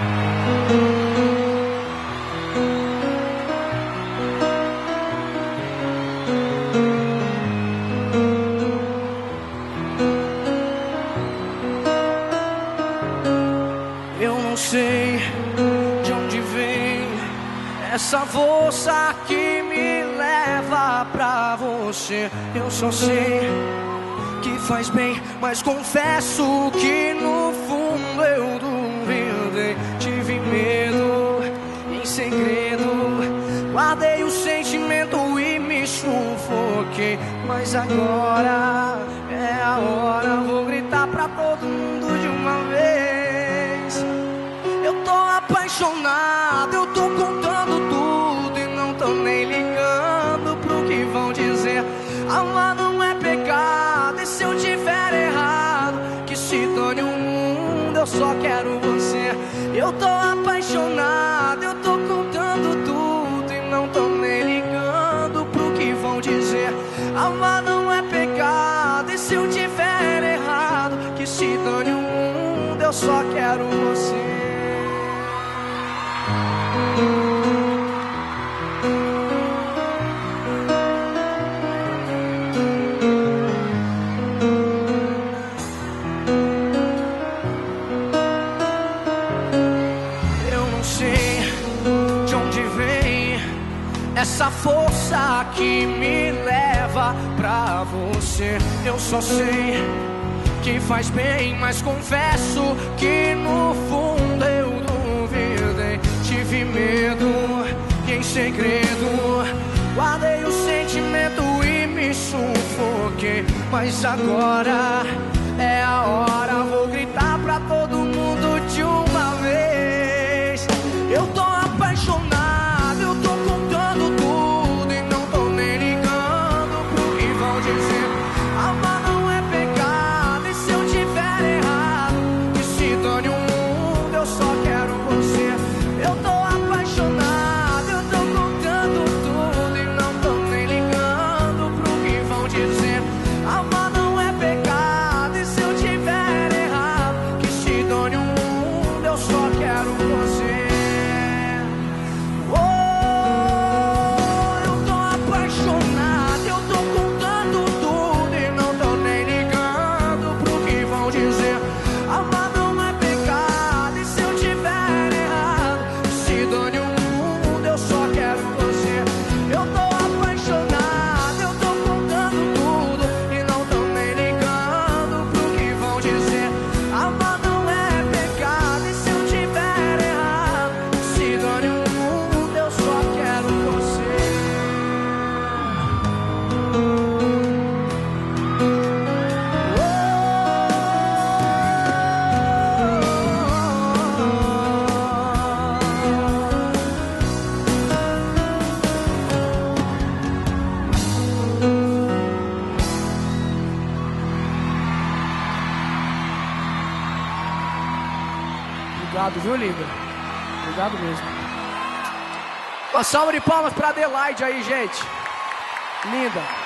Eu não sei de onde vem essa força que me leva pra você. Eu só sei que faz bem, mas confesso que guardei o sentimento e me sufoquei. Mas agora é a hora, vou gritar pra todo mundo de uma vez. Eu tô apaixonado, eu tô contando tudo e não tô nem ligando pro que vão dizer. Amar não é pecado, e se eu tiver errado, que se dane o mundo, eu só quero você. Eu tô se eu tiver errado, que se dane o mundo, eu só quero você. Eu não sei de onde vem essa força que me leva pra você. Eu só sei que faz bem, mas confesso que no fundo eu duvidei. Tive medo e em segredo guardei o sentimento e me sufoquei. Mas agora é a hora, Obrigado, viu, linda? Obrigado mesmo. Uma salva de palmas pra Adelaide aí, gente. Linda.